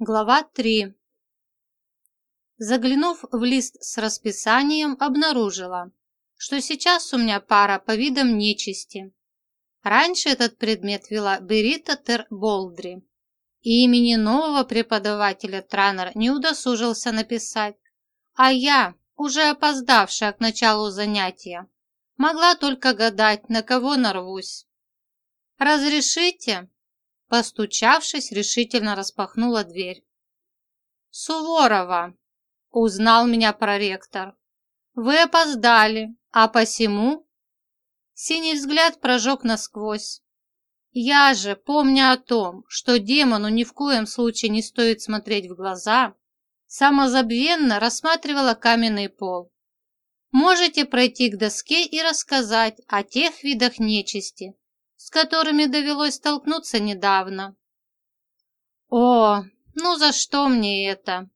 Глава 3 Заглянув в лист с расписанием, обнаружила, что сейчас у меня пара по видам нечисти. Раньше этот предмет вела Берита Тер Болдри, и имени нового преподавателя Транер не удосужился написать, а я, уже опоздавшая к началу занятия, могла только гадать, на кого нарвусь. «Разрешите?» Постучавшись, решительно распахнула дверь. «Суворова!» – узнал меня проректор. «Вы опоздали, а посему...» Синий взгляд прожег насквозь. Я же, помня о том, что демону ни в коем случае не стоит смотреть в глаза, самозабвенно рассматривала каменный пол. Можете пройти к доске и рассказать о тех видах нечисти, с которыми довелось столкнуться недавно. О, ну за что мне это?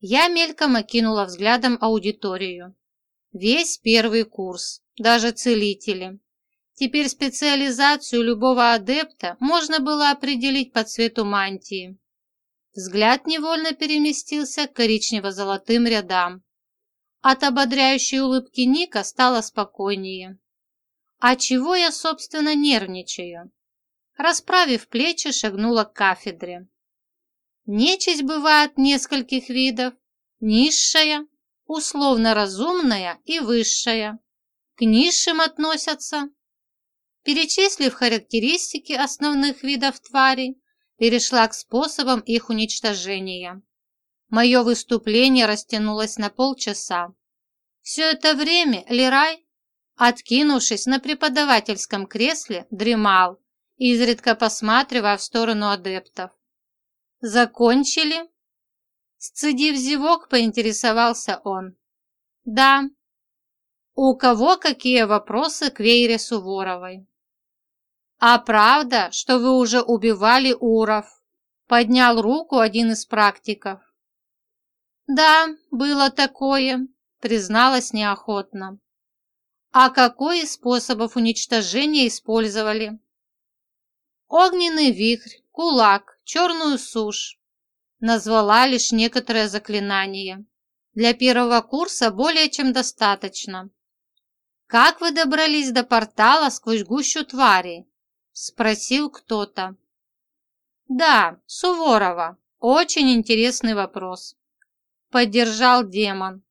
Я мельком окинула взглядом аудиторию. Весь первый курс, даже целители. Теперь специализацию любого адепта можно было определить по цвету мантии. Взгляд невольно переместился к коричнево-золотым рядам. От ободряющей улыбки Ника стало спокойнее. А чего я, собственно, нервничаю? Расправив плечи, шагнула к кафедре. Нечисть бывает нескольких видов. Низшая, условно разумная и высшая. К низшим относятся. Перечислив характеристики основных видов тварей, перешла к способам их уничтожения. Мое выступление растянулось на полчаса. Все это время Лерай откинувшись на преподавательском кресле, дремал, изредка посматривая в сторону адептов. «Закончили?» Сцедив зевок, поинтересовался он. «Да». «У кого какие вопросы к Вейре Суворовой?» «А правда, что вы уже убивали Уров?» Поднял руку один из практиков. «Да, было такое», призналась неохотно. А какой из способов уничтожения использовали? Огненный вихрь, кулак, черную сушь. Назвала лишь некоторые заклинания. Для первого курса более чем достаточно. «Как вы добрались до портала сквозь гущу тварей?» – спросил кто-то. «Да, Суворова. Очень интересный вопрос», – поддержал демон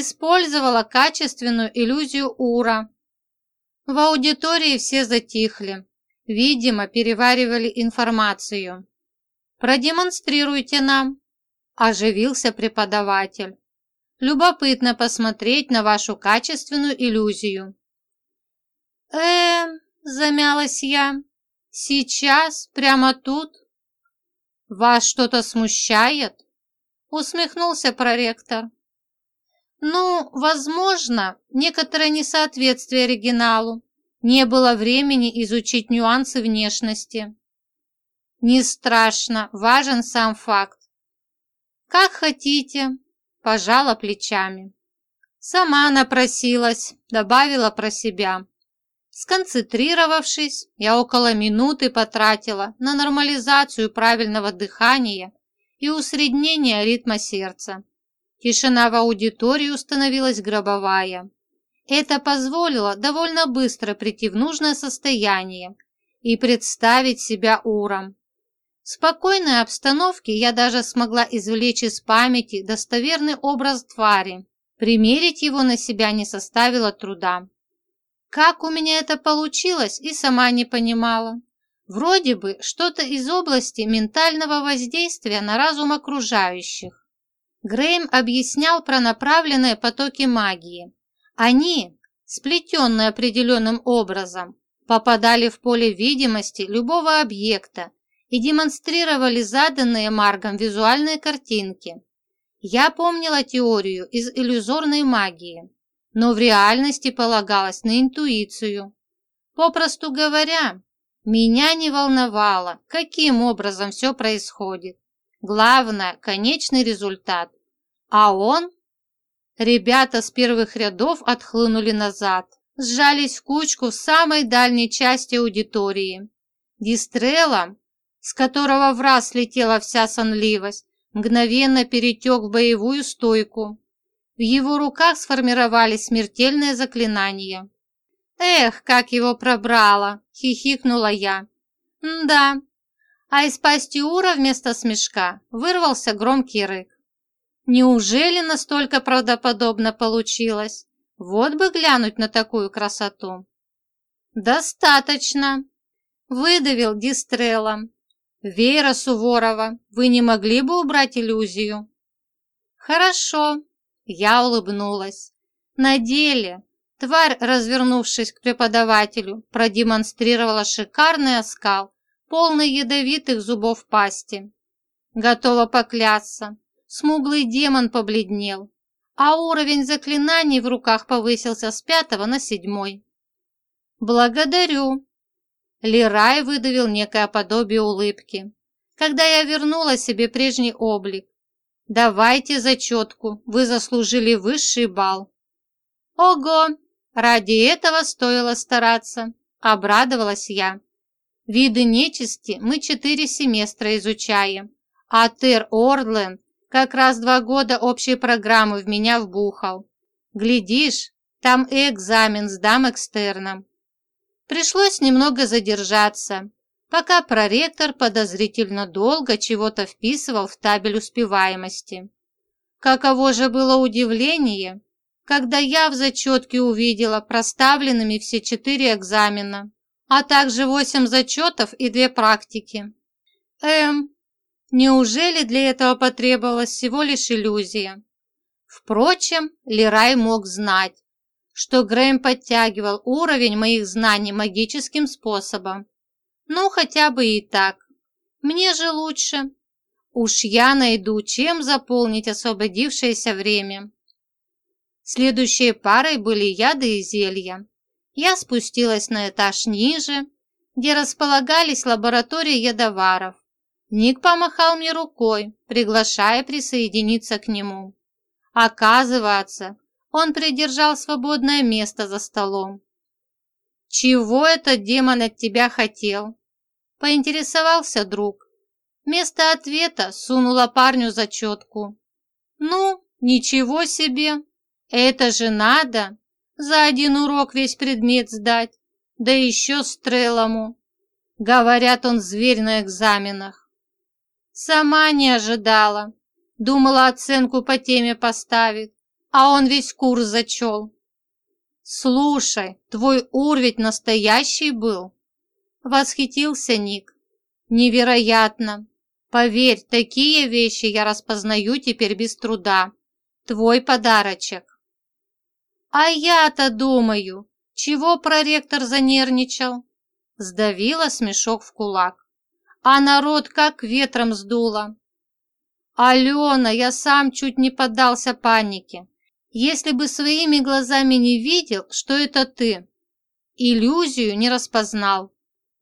использовала качественную иллюзию Ура. В аудитории все затихли, видимо, переваривали информацию. «Продемонстрируйте нам», – оживился преподаватель. «Любопытно посмотреть на вашу качественную иллюзию». «Эм», – замялась я, – «сейчас, прямо тут». «Вас что-то смущает?» – усмехнулся проректор. Ну, возможно, некоторое несоответствие оригиналу. Не было времени изучить нюансы внешности. Не страшно, важен сам факт. Как хотите, пожала плечами. Сама напросилась, добавила про себя. Сконцентрировавшись, я около минуты потратила на нормализацию правильного дыхания и усреднение ритма сердца. Тишина в аудитории установилась гробовая. Это позволило довольно быстро прийти в нужное состояние и представить себя уром. В спокойной обстановке я даже смогла извлечь из памяти достоверный образ твари. Примерить его на себя не составило труда. Как у меня это получилось, и сама не понимала. Вроде бы что-то из области ментального воздействия на разум окружающих. Грейм объяснял про направленные потоки магии. Они, сплетенные определенным образом, попадали в поле видимости любого объекта и демонстрировали заданные Маргом визуальные картинки. Я помнила теорию из иллюзорной магии, но в реальности полагалась на интуицию. Попросту говоря, меня не волновало, каким образом все происходит. Главное – конечный результат. А он? Ребята с первых рядов отхлынули назад, сжались в кучку в самой дальней части аудитории. Дистрелла, с которого в раз слетела вся сонливость, мгновенно перетек в боевую стойку. В его руках сформировались смертельные заклинания. «Эх, как его пробрало!» – хихикнула я. «Да». А из пасти Ура вместо смешка вырвался громкий рык. Неужели настолько правдоподобно получилось? Вот бы глянуть на такую красоту. «Достаточно!» – выдавил Дистрелла. «Вера Суворова, вы не могли бы убрать иллюзию?» «Хорошо», – я улыбнулась. «На деле Тварь, развернувшись к преподавателю, продемонстрировала шикарный оскал, полный ядовитых зубов пасти. Готова поклясться, смуглый демон побледнел, а уровень заклинаний в руках повысился с пятого на седьмой. «Благодарю!» Лирай выдавил некое подобие улыбки, когда я вернула себе прежний облик. «Давайте зачетку, вы заслужили высший балл». «Ого! Ради этого стоило стараться, обрадовалась я. Виды нечисти мы четыре семестра изучаем, а Тер Ордленд как раз два года общей программы в меня вбухал. Глядишь, там и экзамен сдам экстерном. Пришлось немного задержаться, пока проректор подозрительно долго чего-то вписывал в табель успеваемости. Каково же было удивление, когда я в зачетке увидела проставленными все четыре экзамена, а также восемь зачетов и две практики. Эм, неужели для этого потребовалась всего лишь иллюзия? Впрочем, Лерай мог знать, что Грэм подтягивал уровень моих знаний магическим способом. Ну, хотя бы и так. Мне же лучше. Уж я найду, чем заполнить освободившееся время. Следующей парой были яды и зелья. Я спустилась на этаж ниже, где располагались лаборатории ядоваров. Ник помахал мне рукой, приглашая присоединиться к нему. Оказывается, он придержал свободное место за столом. «Чего этот демон от тебя хотел?» – поинтересовался друг. Вместо ответа сунула парню зачетку. «Ну, ничего себе!» Это же надо за один урок весь предмет сдать, да еще стрелому. Говорят, он зверь на экзаменах. Сама не ожидала. Думала, оценку по теме поставит, а он весь курс зачел. «Слушай, твой ур настоящий был!» Восхитился Ник. «Невероятно! Поверь, такие вещи я распознаю теперь без труда. Твой подарочек!» «А я-то думаю, чего проректор занервничал?» Сдавила смешок в кулак. А народ как ветром сдуло. «Алена, я сам чуть не поддался панике. Если бы своими глазами не видел, что это ты. Иллюзию не распознал.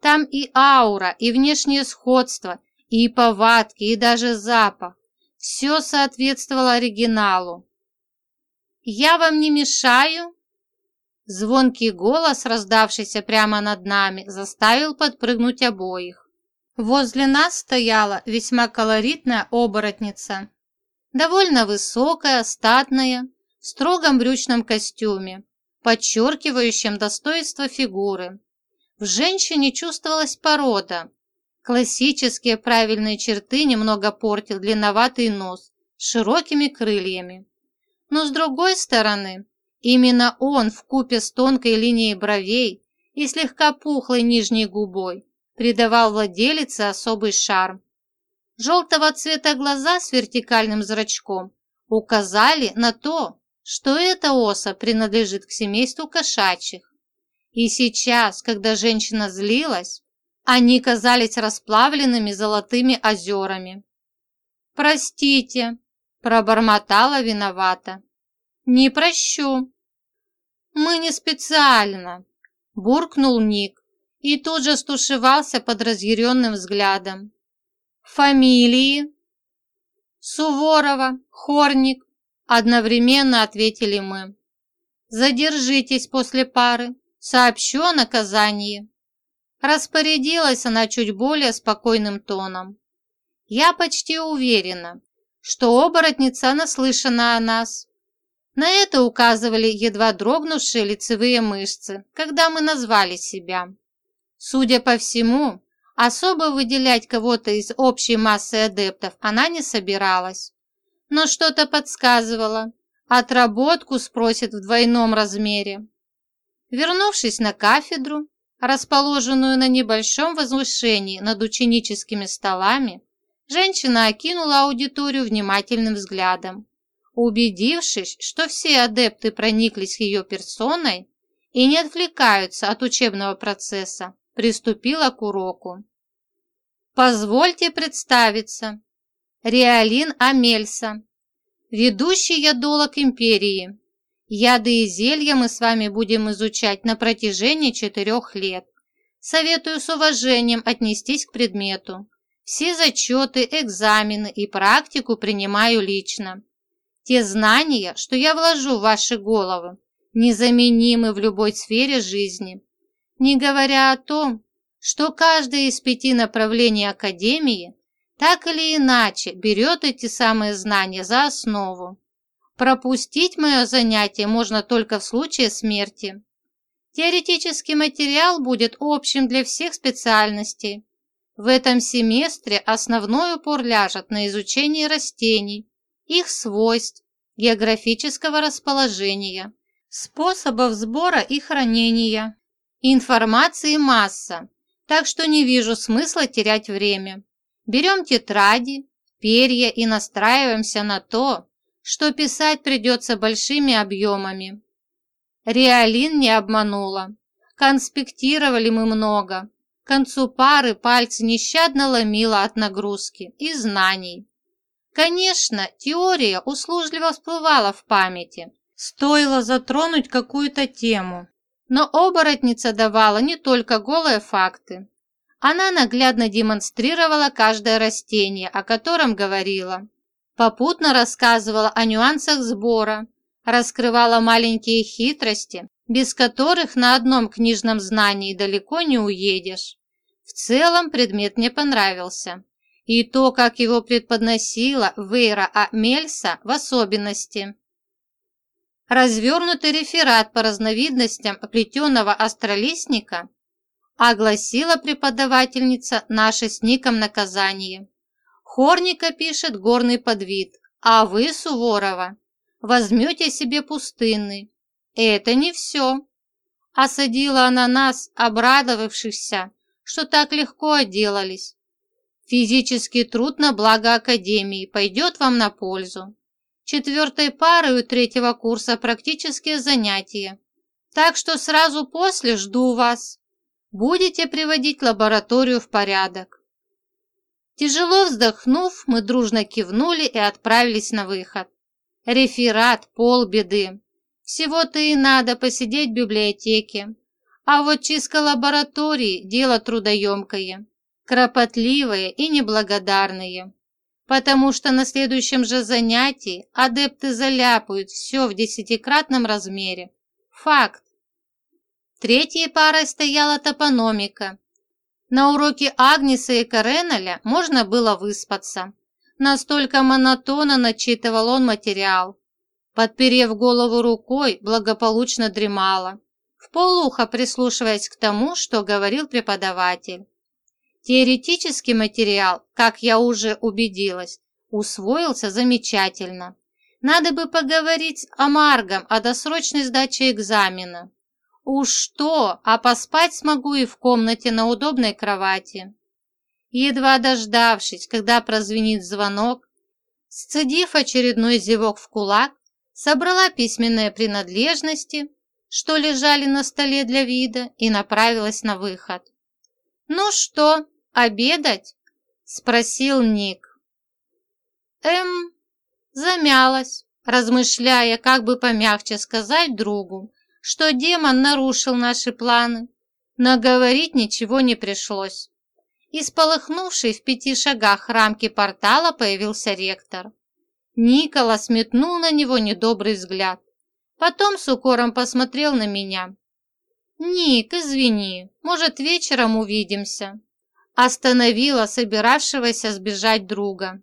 Там и аура, и внешнее сходство, и повадки, и даже запах. Все соответствовало оригиналу. «Я вам не мешаю?» Звонкий голос, раздавшийся прямо над нами, заставил подпрыгнуть обоих. Возле нас стояла весьма колоритная оборотница. Довольно высокая, статная, в строгом брючном костюме, подчеркивающем достоинство фигуры. В женщине чувствовалась порода. Классические правильные черты немного портил длинноватый нос широкими крыльями. Но с другой стороны, именно он в купе с тонкой линией бровей и слегка пухлой нижней губой придавал владелице особый шарм. Желтого цвета глаза с вертикальным зрачком указали на то, что эта оса принадлежит к семейству кошачьих. И сейчас, когда женщина злилась, они казались расплавленными золотыми озерами. «Простите», Пробормотала виновата. «Не прощу». «Мы не специально», – буркнул Ник и тут же стушевался под разъяренным взглядом. «Фамилии?» «Суворова, Хорник», – одновременно ответили мы. «Задержитесь после пары, сообщу о наказании». Распорядилась она чуть более спокойным тоном. Я почти уверена, что оборотница наслышана о нас. На это указывали едва дрогнувшие лицевые мышцы, когда мы назвали себя. Судя по всему, особо выделять кого-то из общей массы адептов она не собиралась. Но что-то подсказывало, отработку спросит в двойном размере. Вернувшись на кафедру, расположенную на небольшом возвышении над ученическими столами, женщина окинула аудиторию внимательным взглядом. Убедившись, что все адепты прониклись ее персоной и не отвлекаются от учебного процесса, приступила к уроку. Позвольте представиться. Реалин Амельса, ведущий ядолог империи. Яды и зелья мы с вами будем изучать на протяжении четырех лет. Советую с уважением отнестись к предмету. Все зачеты, экзамены и практику принимаю лично. Те знания, что я вложу в ваши головы, незаменимы в любой сфере жизни. Не говоря о том, что каждое из пяти направлений Академии так или иначе берет эти самые знания за основу. Пропустить мое занятие можно только в случае смерти. Теоретический материал будет общим для всех специальностей. В этом семестре основной упор ляжет на изучение растений, их свойств, географического расположения, способов сбора и хранения. Информации масса, так что не вижу смысла терять время. Берем тетради, перья и настраиваемся на то, что писать придется большими объемами. Реалин не обманула. Конспектировали мы много. К концу пары пальцы нещадно ломило от нагрузки и знаний. Конечно, теория услужливо всплывала в памяти. Стоило затронуть какую-то тему. Но оборотница давала не только голые факты. Она наглядно демонстрировала каждое растение, о котором говорила. Попутно рассказывала о нюансах сбора, раскрывала маленькие хитрости, без которых на одном книжном знании далеко не уедешь. В целом предмет мне понравился и то, как его предподносила Вейра Амельса в особенности. Развернутый реферат по разновидностям плетеного астролистника огласила преподавательница наше с Ником наказание. Хорника пишет горный подвид, а вы, Суворова, возьмете себе пустынный. Это не все. Осадила она нас, обрадовавшихся, что так легко отделались. Физический труд на благо Академии пойдет вам на пользу. Четвертой парой у третьего курса практические занятия. Так что сразу после жду вас. Будете приводить лабораторию в порядок. Тяжело вздохнув, мы дружно кивнули и отправились на выход. Реферат, полбеды. Всего-то и надо посидеть в библиотеке. А вот чистка лаборатории – дело трудоемкое кропотливые и неблагодарные, потому что на следующем же занятии адепты заляпают все в десятикратном размере. Факт. Третьей парой стояла топономика. На уроке Агниса и Кареналя можно было выспаться. Настолько монотонно начитывал он материал. Подперев голову рукой, благополучно дремала, в полухо прислушиваясь к тому, что говорил преподаватель. Теоретический материал, как я уже убедилась, усвоился замечательно. Надо бы поговорить с Амаргом о досрочной сдаче экзамена. Уж что, а поспать смогу и в комнате на удобной кровати. Едва дождавшись, когда прозвенит звонок, сцедив очередной зевок в кулак, собрала письменные принадлежности, что лежали на столе для вида, и направилась на выход. «Ну что, обедать?» – спросил Ник. Эм, замялась, размышляя, как бы помягче сказать другу, что демон нарушил наши планы, но говорить ничего не пришлось. Из полыхнувшей в пяти шагах рамки портала появился ректор. Николас метнул на него недобрый взгляд. Потом с укором посмотрел на меня. «Ник, извини, может, вечером увидимся?» Остановила собиравшегося сбежать друга.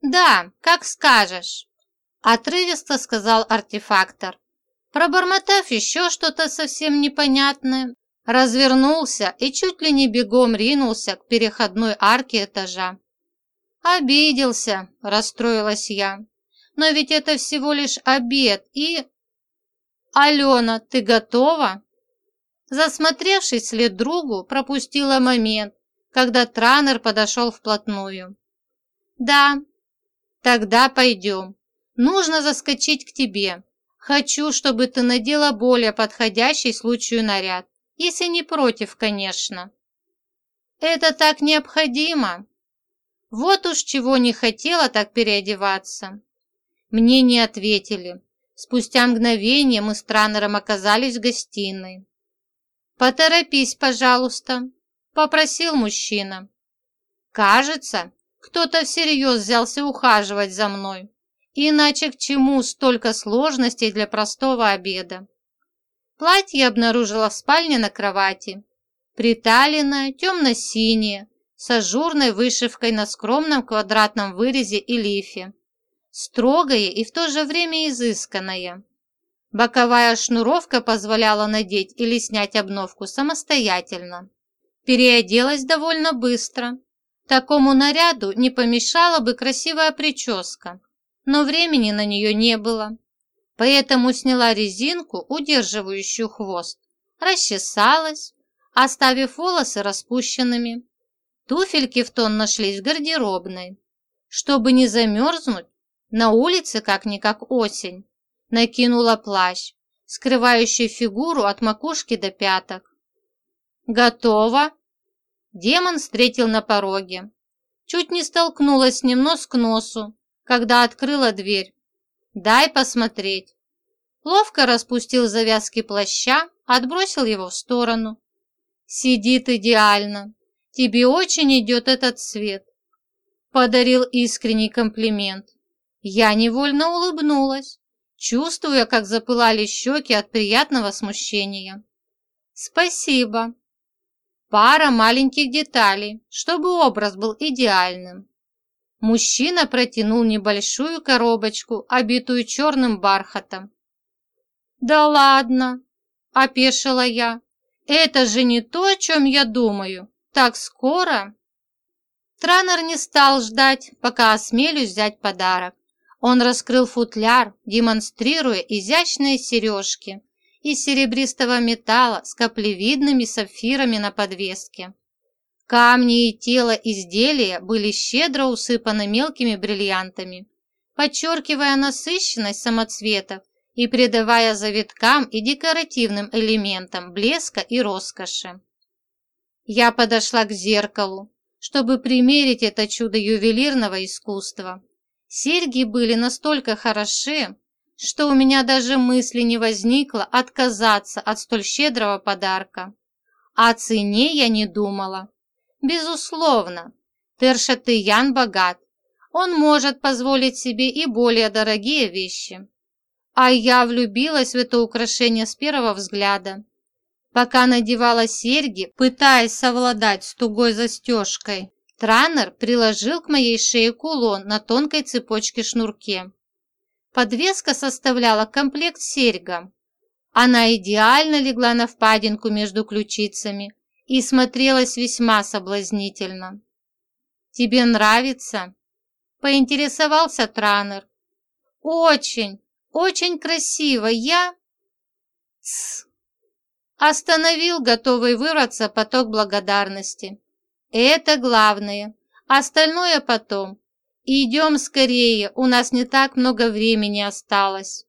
«Да, как скажешь», – отрывисто сказал артефактор. Пробормотав еще что-то совсем непонятное, развернулся и чуть ли не бегом ринулся к переходной арке этажа. «Обиделся», – расстроилась я. «Но ведь это всего лишь обед и...» «Алена, ты готова?» Засмотревшись вслед другу, пропустила момент, когда Транер подошел вплотную. «Да, тогда пойдем. Нужно заскочить к тебе. Хочу, чтобы ты надела более подходящий случаю наряд, если не против, конечно». «Это так необходимо?» Вот уж чего не хотела так переодеваться. Мне не ответили. Спустя мгновение мы с Транером оказались в гостиной. «Поторопись, пожалуйста», – попросил мужчина. «Кажется, кто-то всерьез взялся ухаживать за мной. Иначе к чему столько сложностей для простого обеда?» Платье обнаружила в спальне на кровати. Приталенное, темно-синее, с ажурной вышивкой на скромном квадратном вырезе и лифе. Строгое и в то же время изысканное. Боковая шнуровка позволяла надеть или снять обновку самостоятельно. Переоделась довольно быстро. Такому наряду не помешала бы красивая прическа, но времени на нее не было. Поэтому сняла резинку, удерживающую хвост, расчесалась, оставив волосы распущенными. Туфельки в тон нашлись в гардеробной. Чтобы не замерзнуть, на улице как-никак осень, накинула плащ, скрывающий фигуру от макушки до пяток. «Готово!» Демон встретил на пороге. Чуть не столкнулась с ним нос к носу, когда открыла дверь. «Дай посмотреть!» Ловко распустил завязки плаща, отбросил его в сторону. «Сидит идеально. Тебе очень идет этот цвет». Подарил искренний комплимент. Я невольно улыбнулась чувствуя, как запылали щеки от приятного смущения. «Спасибо!» Пара маленьких деталей, чтобы образ был идеальным. Мужчина протянул небольшую коробочку, обитую черным бархатом. «Да ладно!» – опешила я. «Это же не то, о чем я думаю. Так скоро?» Транер не стал ждать, пока осмелюсь взять подарок. Он раскрыл футляр, демонстрируя изящные сережки из серебристого металла с каплевидными сапфирами на подвеске. Камни и тело изделия были щедро усыпаны мелкими бриллиантами, подчеркивая насыщенность самоцветов и придавая завиткам и декоративным элементам блеска и роскоши. Я подошла к зеркалу, чтобы примерить это чудо ювелирного искусства. Серьги были настолько хороши, что у меня даже мысли не возникло отказаться от столь щедрого подарка. О цене я не думала. Безусловно, Тершатыян богат. Он может позволить себе и более дорогие вещи. А я влюбилась в это украшение с первого взгляда. Пока надевала серьги, пытаясь совладать с тугой застежкой, Транер приложил к моей шее кулон на тонкой цепочке-шнурке. Подвеска составляла комплект серьгам. Она идеально легла на впадинку между ключицами и смотрелась весьма соблазнительно. «Тебе нравится?» – поинтересовался Транер. «Очень, очень красиво. Я...» «Тсс!» Остановил готовый вырваться поток благодарности. Это главное. Остальное потом. Идем скорее, у нас не так много времени осталось.